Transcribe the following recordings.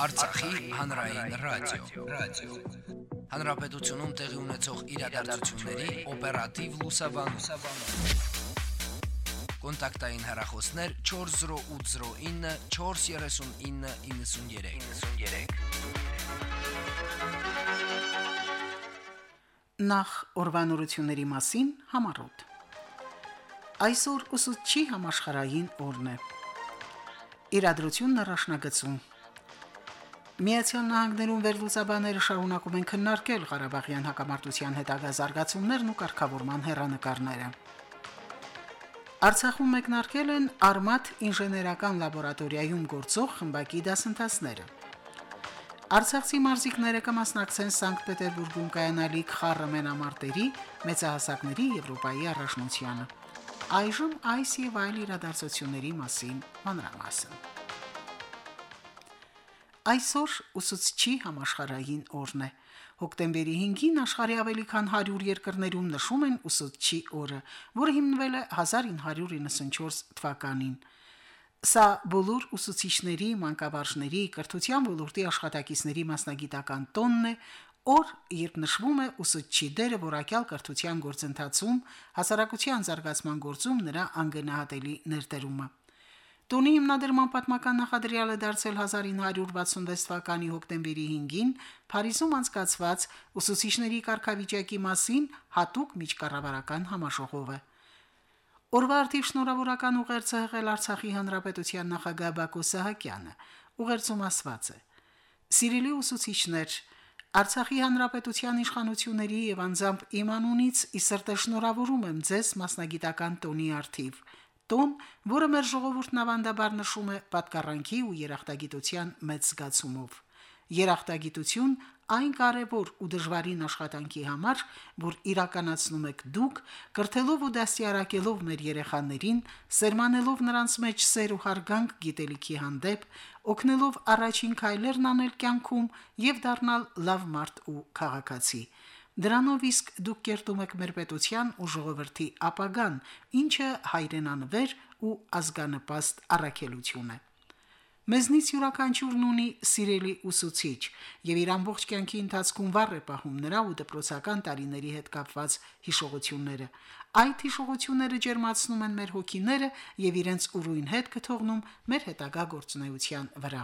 Արցախի հանրային ռադիո, ռադիո։ Հանրապետությունում տեղի ունեցող իրադարձությունների օպերատիվ լուսաբանում։ Կոնտակտային հեռախոսներ 40809 43993։ 93։ Նախ օրվանորությունների մասին համառոտ։ Այսօր ուսուցչի համաշխարհային օրն է։ Իրադրությունն առաջնագծում Միացյալ Նահանգներում վերլուծաբանները շարունակում են քննարկել Ղարաբաղյան հակամարտության հետագա զարգացումներն ու կարգավորման հերանեկարները։ Արցախում մեկնարկել են Արմատ ինժեներական լաբորատորիայում գործող խմբակի դասընթացները։ Արցախցի մարզիկները կմասնակցեն Սանկտ Պետերբուրգում կայանալիք խառը մենամարտերի մեծահասակների Եվրոպայի առաջնությանը։ Այժմ այս եւ այլ իրադարձությունների մասին մանրամասն։ Այսօր ուսուցչի համաշխարհային օրն է։ Հոկտեմբերի 5-ին աշխարհի ավելի քան 100 երկրներում նշում են ուսուցչի օրը, որը հիմնվել է 1994 թվականին։ Սա բոլոր ուսուցիչների, մանկավարժների, կրթության ոլորտի աշխատակիցների մասնագիտական տոնն է, օր, երբ նշվում է ուսուցչի դերը որակյալ կրթության գործընթացում, հասարակության զարգացման գործում նրա անգնահատելի ներդրումը։ Տոնի հիմնադրման պատմական նախադրյալը դարձել 1966 թվականի հոկտեմբերի 5-ին Փարիզում անցկացված ուսուցիչների կարգավիճակի մասին հատուկ միջկառավարական համաժողովը։ Օրվա արդիվ շնորհավորական ուղերձը հղել Արցախի հանրապետության նախագահ Բակո Սահակյանը։ Ուղերձում ասված է. Սիրելի ուսուցիչներ, Արցախի հանրապետության իշխանությունների եւ անձամբ իմ անունից ի սրտե շնորհավորում եմ ձեզ մասնագիտական տոնի արդիվ տոն, որը մեր ժողովուրդն ավանդաբար նշում է պատկառանքի ու երախտագիտության մեծ զգացումով։ Երախտագիտություն այն կարևոր ու դժվարին աշխատանքի համար, որ իրականացնում եք դուք, կրթելով ու դաստիարակելով մեր երեխաներին, սերմանելով նրանց մեջ սեր ու հարգանք գիտելիքի հանդեպ, օգնելով առաջին քայլերն անել կյանքում եւ դառնալ լավ մարդ ու քաղաքացի։ Դրանով իսկ դուք կերտում եք մեր պետության ու ժողովրդի ապագան, ինչը հայրենանվեր ու ազգանպաստ առաքելություն է։ Մեզնից յուրաքանչյուրն ունի սիրելի ուսուցիչ, եւ իր ամբողջ կյանքի ընթացքում վառ է պահում նրա ու դպրոցական տարիների հետ կապված հիշողությունները։ Այդ հիշողությունները ջերմացնում են մեր հոգիները եւ իրենց ուրույն հետ կթողնում մեր հետագա գործունեության վրա։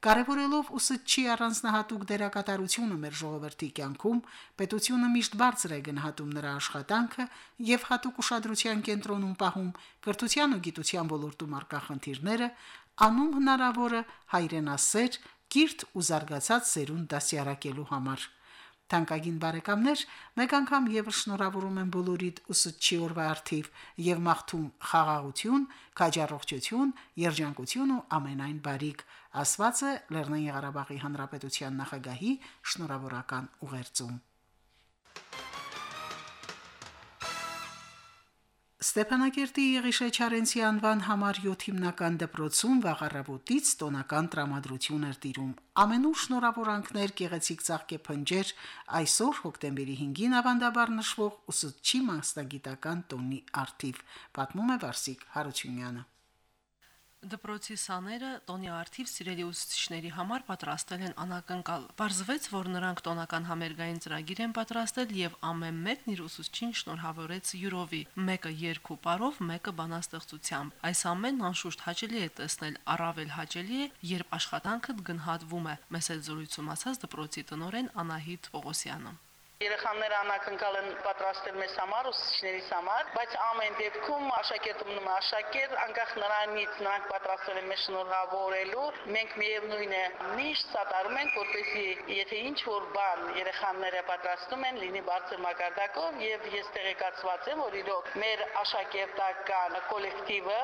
Կարևորելով ուսուցչի առանձնահատուկ դերակատարությունը մեր ժողովրդի կյանքում, պետությունը միշտ բարձր է գնահատում նրա աշխատանքը եւ հատուկ ուշադրության կենտրոնում պահում կրթության ու գիտության ոլորտում արկա խնդիրները, անում հնարավորը հայրենասեր, կիրթ ու զարգացած սերունդ դասյարակելու համար։ Թանկագին բարեկամներ, մեկ անգամ եւս շնորհավորում եմ բոլորիդ ուսուցչի օրվա արդիվ եւ մաղթում խաղաղություն, քաջառողջություն, երջանկություն ու ամենայն բարիք, ասված է Լեռնային Ղարաբաղի Հանրապետության նախագահի շնորհավորական ուղերձում։ Ստեփանակերտի Եղիշե Չարենցի անվան համար 7 հիմնական դպրոցում վաղառավոտից տոնական տրամադրություն էր տիրում։ Ամենուր շնորհավորանքներ գեղեցիկ ցաղկե փնջեր այսօր հոկտեմբերի 5-ին ավանդաբար նշվող ուսուցչի մասնագիտական տոնի արդիվ, պատմում է Վարսիկ Հարությունյանը։ Դպրոցի սաները տոնի արդիվ սիրելի ուսուցիչների համար պատրաստել են անակնկալ։ Պարզվեց, որ նրանք տոնական համերգային ծրագիր են պատրաստել եւ ամեն մեկն իր ուսուցչին շնորհավորեց յուրովի, մեկը երկու պարով, մեկը բանաստեղծությամբ։ Այս ամենն անշուշտ հաճելի է տեսնել, առավել հաճելի է, երբ աշխատանքդ գնահատվում է, մեծ զրույցում ասած դպրոցի տնորեն Անահիտ Պողոսյանը։ Երեխաները անակնկալ են պատրաստել մեզ համար, ուսուցիչներիս համար, բայց ամեն դեպքում աշակերտը մնում է աշակերտ, անկախ նրանից նրանք պատրաստել են մեզ շնորհավորելու, մենք միևնույն է միշտ սատարում ենք, որպեսզի եթե ինչ որ բան երեխաները պատրաստում են, լինի բարձր մակարդակով եւ ես տեղեկացված եմ, որ իրոք մեր աշակերտական կոլեկտիվը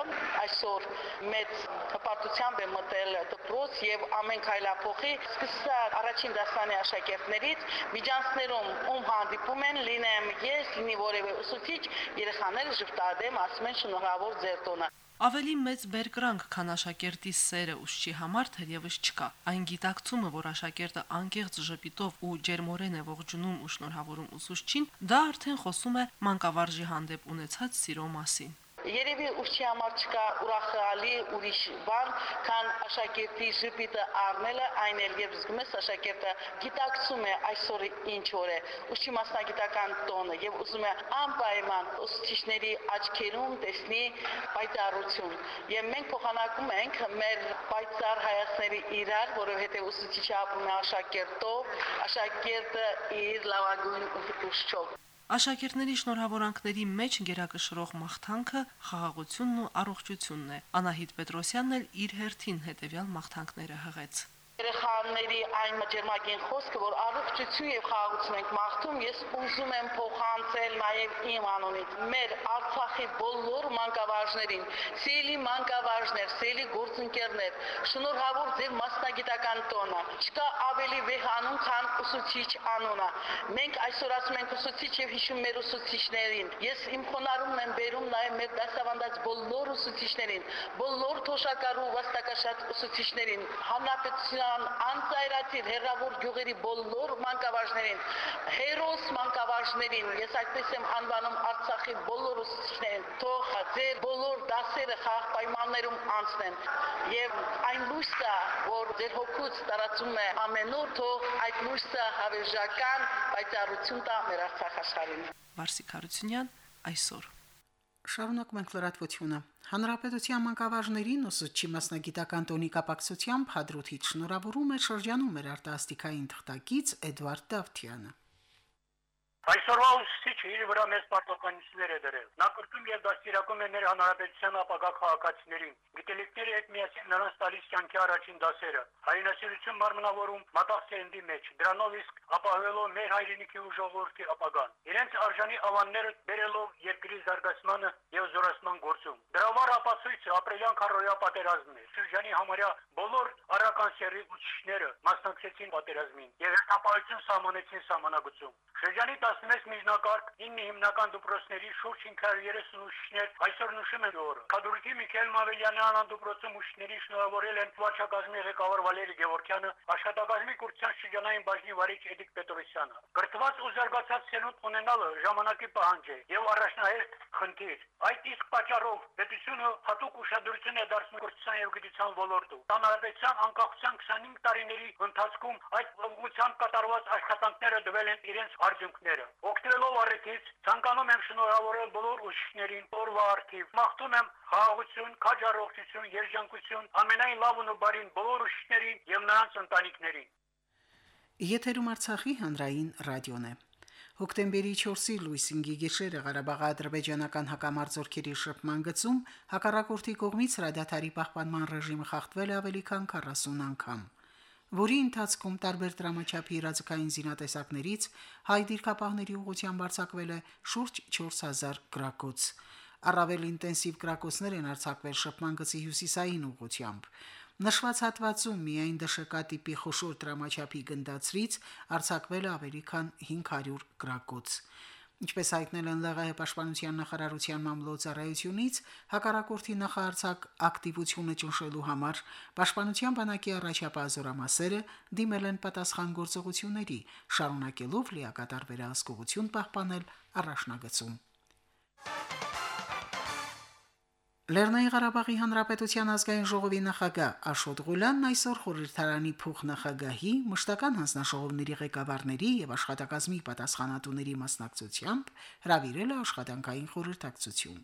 այսօր մեծ հպարտությամբ է մտել դպրոց եւ ամեն քայլափոխի սկսած առաջին դասանի աշակերտներից միջանցներում ում հանդիպում են, լինեմ ես, լինի որևէ ուսուցիչ, երեխաները ժպտադեմ ասում են շնորհավոր ձեր տոնը։ Ավելի մեծ բերկրանք, քան աշակերտի սերը ուսչի համար թերևս չկա։ Այն գիտակցումը, որ աշակերտը անկեղծ ժպիտով ու ջերմորեն է ողջունում ու շնորհավորում ուսուցչին, դա արդեն խոսում է մանկավարժի հանդեպ ունեցած սիրո մասին Երևի ուրիշի համար չկա ուրախալի ուրիշ բան, քան աշակերտի ժպիտը առնելը, այն էլ եւ զգում ես աշակերտը գիտակցում է այսօր ինչ օր է, ուրիշի մասնագիտական տոնը եւ ուզում է անպայման ուսուցիչների աչքերում տեսնի պայծառություն։ Եվ մենք փոխանակում ենք մեր պայծառ հայացքների իրար, որովհետեւ ուսուցիչը ապրում է աշակերտով, աշակերտը իր լավագույն ուշչով։ Աշակերտների շնորհավորանքների մեջ գերակշռող մաղթանքը խաղաղությունն ու առողջությունն է։ Անահիտ Պետրոսյանն էլ իր հերթին հետևյալ մաղթանքները հղեց երեխաների այն ջերմագին խոսքը, որ առողջություն եւ խաղաղություն ենք մաղթում, ես ուզում եմ փոխանցել նաեւ իմ անունից մեր Արցախի բոլոր մանկավարժներին, սելի մանկավարժներ, սելի գործընկերներ, շնորհավոր ձեր մասնագիտական տոնը։ Չկա ավելի վեհ անուն, քան ուսուցիչ անունը։ Մենք այսօր ասում ենք ուսուցիչ եւ հիշում մեր ուսուցիչներին։ Ես իմ խոնարհումն եմ բերում նաեւ մեր դասավանդած բոլոր ուսուցիչներին, բոլոր թոշակառու վաստակաշատ ուսուցիչներին, հանրապետության անծայրացիր հերավոր գյուղերի բոլոր մանկավարժներին, հերոս մանկավարժներին, ես այդպես եմ անվանում Արցախի բոլոր ուսուցիչներին, թող ձեր բոլոր դասերը խաղ պայմաններում անցնեն եւ այն լույսը, որ ձեր հոգուց տարածում է ամենուր, թող այդ լույսը հավերժական պայծառություն տա մեր Արցախ աշխարհին։ Վարսիկ Հարությունյան այսօր Շարունակում ենք լրատվությունը։ Հանրապետության մանկավարժներին ուսուցչի մասնագիտական տոնի կապակցությամբ հադրութից շնորհավորում է շրջանում էր արտասթիկային թղթակից Էդվարդ Դավթյանը։ Այսօրվա ուսուցիչը իր վրա մեծ պարտականություններ է դրել։ Նա կրկնում եւ դաստիարակում է մեր հանրապետության ապագա քաղաքացիներին։ Գիտելիքների հետ միասին նրանց տալիս կյանքի առաջին դասերը։ Հայրենասիրություն մարմնավորում մտածելնդի մեջ։ Դրանով իսկ ապահովելով մեր հայրենիքի ու ժողովրդի ապագան։ Իրենց արժանի ավանները բերելով երկրի զարգացմանը եւ զորացման գործում։ Դրա վառ ապացույցը ապրիլյան քարոյա պատերազմն է։ Շրջանի համարյա բոլոր արական սերի ուսուցիչները մասնակցեցին պատերազմին եւ հերթապահություն սահմանեցին սահմանագծում։ Շրջանի 16 միջնակարգ 9 հիմնական դպրոցների շուրջ 530 ուսուցիչներ այսօր նշում են օրը։ Կադրուկի Միքայել Մավելյանը անանդպրոցում ուսուցիչների շնորհավորել են վարչակազմի ղեկավար Վալերի Գևորգյանը, աշխատակազմի կուրսյան շրջանային բաժնի վարիչ Էդիկ Պետրոսյանը։ Գրթված ու զարգացած սերունդ ունենալը ժամանակի պահանջ է եւ առաջնահերթ խնդիր։ Այդ իսկ պատճառով պետությունը հատուկ ուշադրություն է դարձնում կուրսյան եւ գիտության ոլորտում։ Հանրապետության անկախության 25 տարիների ընթացքում այդ ուղղությամբ կատարված աշխատանքները դվել են իրենց արդյունքները։ Օգտվելով առիթից ցանկանում եմ շնորհավորել բոլոր ուսուցիչներին օրվա արդիվ։ Մաղթում եմ խաղաղություն, քաջառողջություն, երջանկություն ամենայն լավն ու բարին բոլոր ուսուցիչներին եւ նրանց ընտանիքներին։ Եթերում Արցախի հանրային ռադիոն է։ Հոկտեմբերի 4-ի լույս 5-ի գիշերը Ղարաբաղի ադրբեջանական հակամարտությունների շփման գծում հակառակորդի կողմից հրադադարի պահպանման ռեժիմը խախտվել ավելի քան 40 անգամ որի ընթացքում տարբեր դրամաչափի իրազեկային զինատեսակներից հայ դիրքապահների ուղղությամբ արձակվել է շուրջ 4000 գրակոց։ Առավել ինտենսիվ գրակոցներ են արձակվել շփման գծի հյուսիսային ուղղությամբ։ Նշված հատվածում միայն դշկա տիպի խոշոր դրամաչափի գնդացրից արձակվել է ավելի քան 500 գրակոց։ Ինչպես հայտնել են ԼՂՀ պաշտպանության նախարարության մամլոյցարայությունից, հակառակորդի նախարարցակ ակտիվությունը ճնշելու համար պաշտպանության բանակի առաջապահ զորամասերը դիմել են պատասխան գործողությունների, շարունակելով լիակատար վերահսկողություն պահպանել առաջնագծում։ Լեռնային Ղարաբաղի Հանրապետության ազգային ժողովի նախագահ Աշոտ Ղուլյանն այսօր խորհրդարանի փոխնախագահի, մշտական հանձնաժողովների ղեկավարների եւ աշխատակազմի պատասխանատուների մասնակցությամբ հրավիրել է աշխատանքային խորհրդակցություն։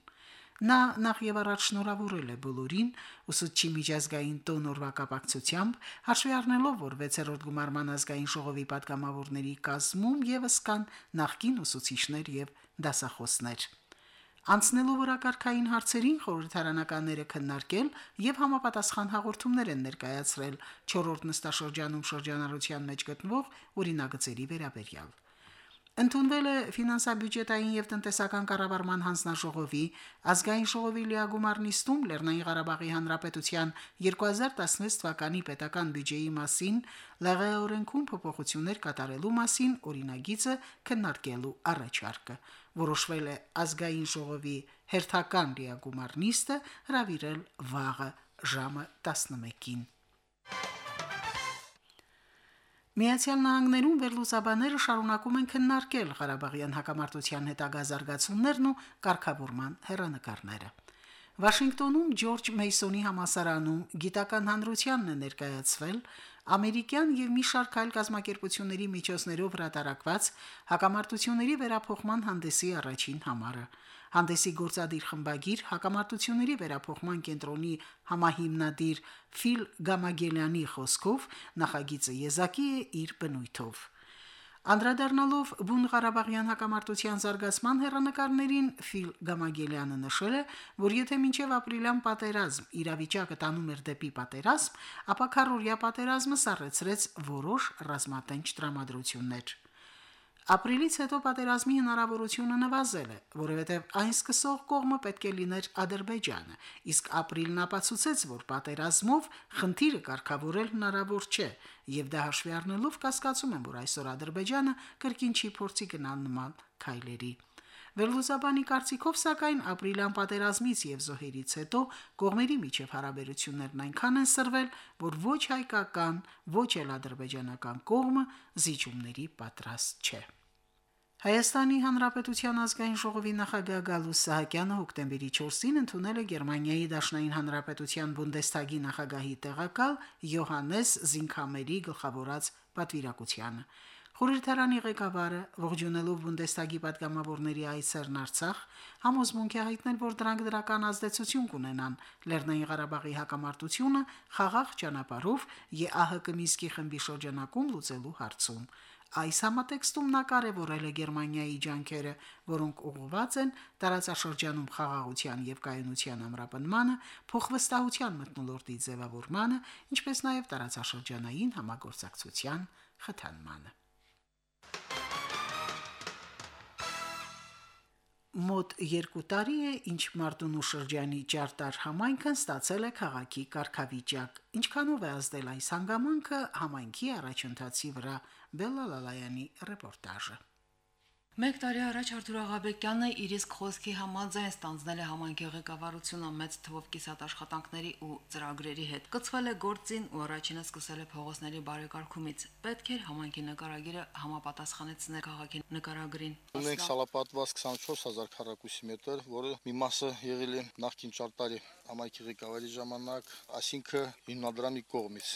Նա նախ եւ առաջ շնորհավորել է բոլորին ուսուցչի միջազգային տոնորվա կապակցությամբ, հաշվի առնելով, որ 6-րդ գումարման ազգային ժողովի պատգամավորների կազմում եւս կան նախկին ուսուցիչներ եւ դասախոսներ։ Անցնելով օրակարգային հարցերին խորհրդարանականները քննարկել եւ համապատասխան հաղորդումներ են ներկայացրել 4-րդ նստաշրջանում շրջանառության մեջ գտնվող օրինագծերի վերաբերյալ։ Ընդունվել է ֆինանսա-բյուջետային եւ տնտեսական կառավարման հանձնաժողովի ազգային ժողովի լիագումար նիստում Լեռնային Ղարաբաղի Հանրապետության 2016 թվականի պետական բյուջեի մասին ԼՂ օրենքում փոփոխություններ կատարելու մասին օրինագիծը քննարկելու առաջարկը որոշվել է ազգային ժողովի հերթական լիագումար նիստը հրավիրել վաղը ժամը 11-ին Միացյալ Նահանգներում վերլուծաբաները շարունակում են քննարկել Ղարաբաղյան հակամարտության հետագա զարգացումներն ու կարգավորման հերանեկարները։ Վաշինգտոնում Ջորջ Մեյսոնի համասարանում գիտական հանրությանն է ներկայացվել ամերիկյան եւ մի շարք այլ կազմակերպությունների միջոցներով հրատարակված հակամարտությունների վերափոխման հանդեսի առաջին համարը։ Հանդեսի գործադիր խմբագիր հակամարտությունների վերափոխման կենտրոնի համահիմնադիր Ֆիլ Գամագելյանի խոսքով նախագիծը եզակի է իր բնույթով։ Անդրադառնալով Բուն Ղարաբաղյան հակամարտության զարգացման հերանեկարներին Ֆիլ Գամագելյանը նշել է, որ եթե մինչև ապրիլյան պատերազմ իրավիճակը տանում էր դեպի պատերազմ, ապա քարորիա պատերազմը սառեցրեց որոշ ռազմատենչ տրամադրություններ։ Ապրիլից հետո պատերազմի հնարավորությունը նվազել է, որովհետև այն սկսող կողմը պետք է լիներ Ադրբեջանը, իսկ ապրիլն ապացուցեց, որ պատերազմով խնդիրը կարգավորել հնարավոր չէ, եւ դա հաշվի առնելով կասկածում եմ, որ այսօր Ադրբեջանը կրկին չի փորձի գնալ նման քայլերի։ Վերլուզաբանի կարծիքով սակայն ապրիլյան պատերազմից եւ զոհերից հետո կողմերի միջև հարաբերություններն այնքան են սրվել, որ ոչ հայկական, ոչ էլ ադրբեջանական կողմը զիջումների պատրաստ չէ։ Հայաստանի Հանրապետության ազգային ժողովի նախագահ Գալուս Սահակյանը հոկտեմբերի 4-ին ընդունել է Գերմանիայի Դաշնային Հանրապետության Բունդեստագի նախագահի տեղակալ Յոհանես Զինքամերի գլխավորած պատվիրակությանը։ Խորհրդարանի ղեկավարը ողջունելով Բունդեսագի падգամավորների այսերն Արցախ, համոզմունք է հայտնել, որ դրանք դրական ազդեցություն կունենան. Լեռնային Ղարաբաղի հակամարտությունը խաղաղ ճանապարհով ԵԱՀԿ Մինսկի խմբի շրջանակում լուծելու հարցում։ Այս համատեքստում նա կարևորել է Գերմանիայի ջանքերը, որոնք ուղղված են տարածաշրջանում խաղաղության եւ կայունության ամրապնմանը, փոխվստահության մտնոլորտի ձևավորմանը, ինչպես նաեւ տարածաշրջանային համագործակցության խթանմանը։ Մոտ 2 տարի է, ինչ Մարտունու շրջանի Ջարտար համայնքն ստացել է քաղաքի կարգավիճակ։ Ինչքանով է ազդել այս հանգամանքը համայնքի առաջընթացի վրա Բելլալալայանի ռեպորտաժը։ Մեկ տարի առաջ Արթուր Աղաբեկյանը իր իսկ խոսքի համաձայն ստանձնել է համայնքի ղեկավարությունը մեծ թվով կիսատաշխատանքների ու ծրագրերի հետ։ Կցվել է գործին ու առաջինը սկսել է փողոցների բարեկարգումից։ Պետք էր համայնքի նկարագիրը համապատասխանեցնել քաղաքի նկարագրին։ Ունենք սալապատված 24000 քառակուսի մետր, որը մի մասը եղել է նախկին ճարտարի համայնքի ղեկավարի ժամանակ, այսինքն հիմնադրամի կողմից։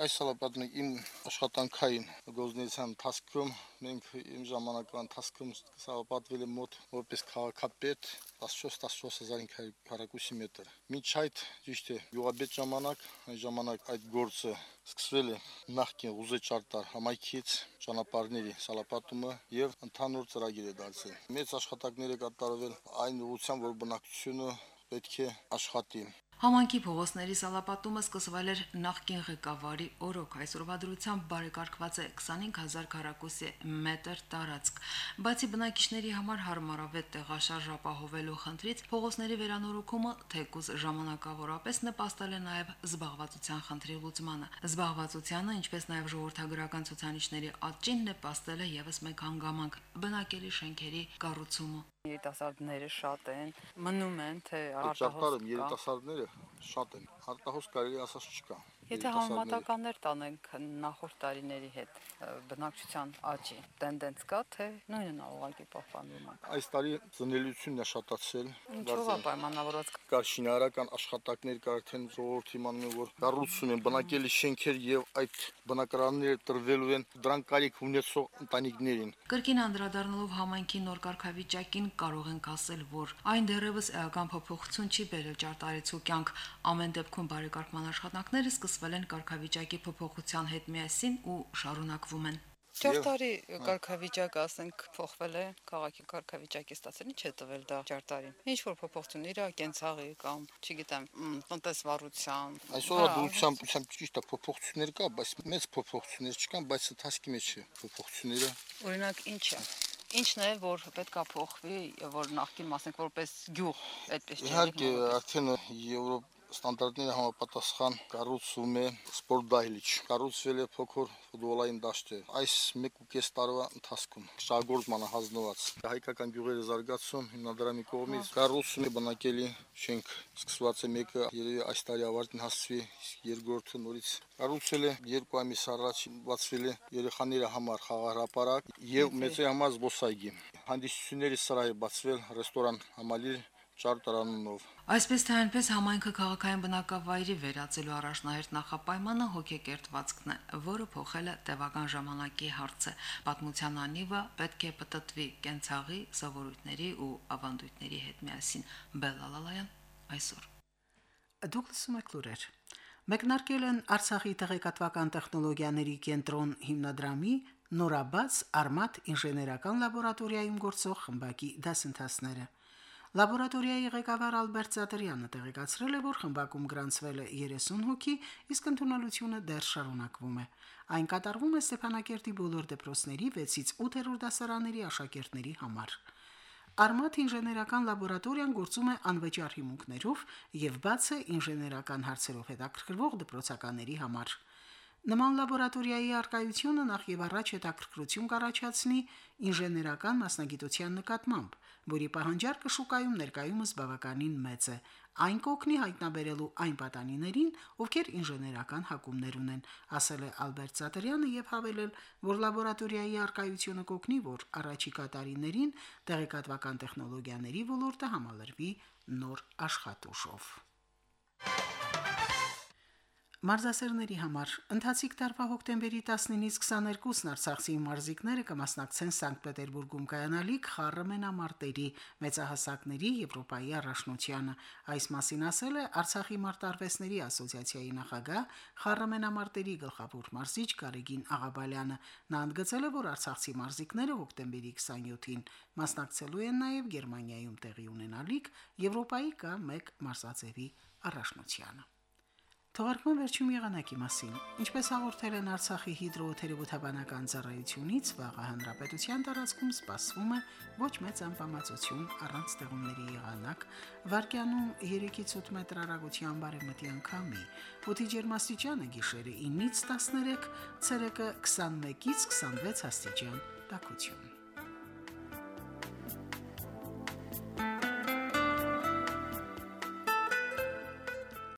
Այս սալապատն իմ աշխատանքային գործունեության ընթացքում մենք իմ ժամանակվան ընթացքում սալապատվել է մոտ որպես քաղաքապետ 14-14500 քառակուսի մետր։ Մինչ այդ ճիշտ է յուղաբեդ ժամանակ, այն ժամանակ այդ գործը սկսվել է նախկին Ղուզե ճարտար համայնքից ճանապարհների սալապատումը եւ ընդհանուր ծրագիր է դարձել։ Մեծ աշխատանքներ է կատարվել այն ուղղությամբ, որ բնակչությունը պետք է աշխատի։ Համանքի փողոցների սալապատումը սկսվել էր նախկին ղեկավարի օրոք։ Այսօրվա դրությամբ բարեկարգված է 25000 քառակուսի մետր տարածք։ Բացի բնակիչների համար հարմարավետ տեղաշարժ ապահովելու խնդրից, փողոցների վերանորոգումը թեկուզ ժամանակավորապես նպաստել է նաև զբաղվածության խնդրի լուծմանը։ Զբաղվածությանը, ինչպես նաև ժողովրդագրական ցուցանիշների աճին նպաստել է եւս մեկ հանգամանք՝ բնակելի շենքերի կառուցումը երիտասարդները շատ են, մնում են թե արտահոս։ Ճարտարում երիտասարդները շատ են։ Արտահոս կարելի ասած չկա։ Եթե համեմատականներ տանենք նախորդ տարիների հետ բնակչության աճի տենդենց կա, թե նույնն է ուղղակի պահպանվում է։ Այս տարի ծնելիությունն է շատացել։ Ինչով է պայմանավորված։ Կար շինարարական աշխատակներ կար արդեն ժողովրդի իմանում են, որ կառուցում են բնակելի շենքեր եւ այդ բնակարանները տրվելու են դրան կարիք ունեցող ընտանիքներին։ Կրկին անդրադառնալով համայնքի նոր կարգավիճակին կարող ենք ասել, որ այն դեռևս էական փոփոխություն չի բերել ճարտարեցու կյանք։ Ամեն դեպքում բարեկարգման աշխատանքները սկսվել ստեղծվել են կարգավիճակի փոփոխության հետ միասին ու շարունակվում են։ Ճարտարի կարգավիճակը, ասենք, փոխվել է, քաղաքի կարգավիճակի ստացել, ինչ է տվել դա ճարտարին։ Ինչ որ փոփոխություն իրա կենցաղի կամ, չգիտեմ, տնտեսվարության։ Այսօր դուրսամ ուսամ ճիշտ է փոփոխություններ կա, բայց մեծ փոփոխություններ չկան, բայց ընթացքի մեջ է փոփոխությունները։ Օրինակ, ինչը Ինչն է, որ պետքա փոխվի, որ նախկին մասենք որպես գյուղ այդպես չէ։ Իհարկե, արդեն Եվրոպ ստանդարտների համապատասխան կառուցում է սպորտ դահլիճ։ Կառուցվել է փոքր ֆուտբոլային դաշտը։ Այս 1.5 տարվա ընթացքում շահգործմանը հանձնված հայկական գյուղերի զարգացում հիմնադրամի կողմից կառուցում է բնակելի շենք։ Սկսված է մեկը երևի այս տարի ավարտին հասցվի, երկրորդը նորից կառուցել է երկու ամիս առաջ բացվել է երեխաների համար խաղահրապարակ եւ մեծի համար զբոսայգի։ Հանդիսությունների սրահ է բացվել ռեստորան համալիր ճարտարանունով։ Այսպես թե այնպես համայնքը քաղաքային բնակավայրի վերածելու առաջնահերթ նախապայմանը հոգեկերտվածքն է, որը փոխել է տևական ժամանակի հարցը։ Պատմության անիվը պետք է պատտվի կենցաղի, սովորույթների ու ավանդույթների հետ միասին։ Բելալալայան այսօր։ Դուք լսում եք լուրեր։ Մեկնարկել են Արցախի տեղեկատվական տեխնոլոգիաների կենտրոն հիմնադրամի նորաբաց Արմատ ինժեներական լաբորատորիայում գործող խմբակի դասընթացները։ Լաբորատորիայի ղեկավար Ալբերտ Ծատրյանը տեղեկացրել է, որ խմբակում գրանցվել է 30 հոգի, իսկ ընդունելությունը դեռ շարունակվում է։ Այն կատարվում է Ստեփանակերտի բոլոր դպրոցների 6-ից 8-րդ դասարանների աշակերտների համար։ Արմատ ինժեներական լաբորատորիան գործում է անվճար հիմունքներով եւ բաց է ինժեներական հարցերով հետաքրքրվող դպրոցականների համար։ Նման լաբորատորիայի արկայությունը նախ եւ առաջ հետաքրքրություն կառաջացնի ինժեներական մասնագիտության նկատմամբ, որի պահանջարկը շուկայում ներկայումս բավականին մեծ է։ Այն կօգնի հայտնաբերելու այն պատանիներին, ովքեր ինժեներական հակումներ ունեն, ասել է Ալբերտ Ծատրյանը եւ հավելել, որ լաբորատորիայի արկայությունը կօգնի, որ առաջիկա տարիներին տեղեկատվական տեխնոլոգիաների ոլորտը համալրվի նոր աշխատուժով։ Մարզասերների համար ընթացիկ տարվա հոկտեմբերի 19-ից 22-ն Արցախի մարզիկները կմասնակցեն Սանկտ Պետերբուրգում կայանալիք խառը մենամարտերի մեծահասակների Եվրոպայի առաջնությանը։ Այս մասին ասել է Արցախի մարտարվեսների ասոցիացիայի նախագահ խառը մենամարտերի գլխավոր մարզիչ Գարեգին Աղաբալյանը։ Նա ընդգծել է, որ Արցախի մարզիկները հոկտեմբերի 27-ին մասնակցելու են նաև Գերմանիայում տեղի ունենալիք Եվրոպայի կամ մեկ մարզաձևի առաջնությանը։ Թողարկման վերջում եղանակի մասին։ Ինչպես հաղորդել են Արցախի հիդրոթերապևտաբանական ծառայությունից, վաղը հանրապետության տարածքում սպասվում է ոչ մեծ անբավարարություն առանց ստեղումների եղանակ, վարկյանում 3-ից 8 մետր հեռագության բարեմտի անկամի։ Օդի ջերմաստիճանը գիշերը 9-ից 13, ցերեկը 21-ից 26 աստիճան տաքություն։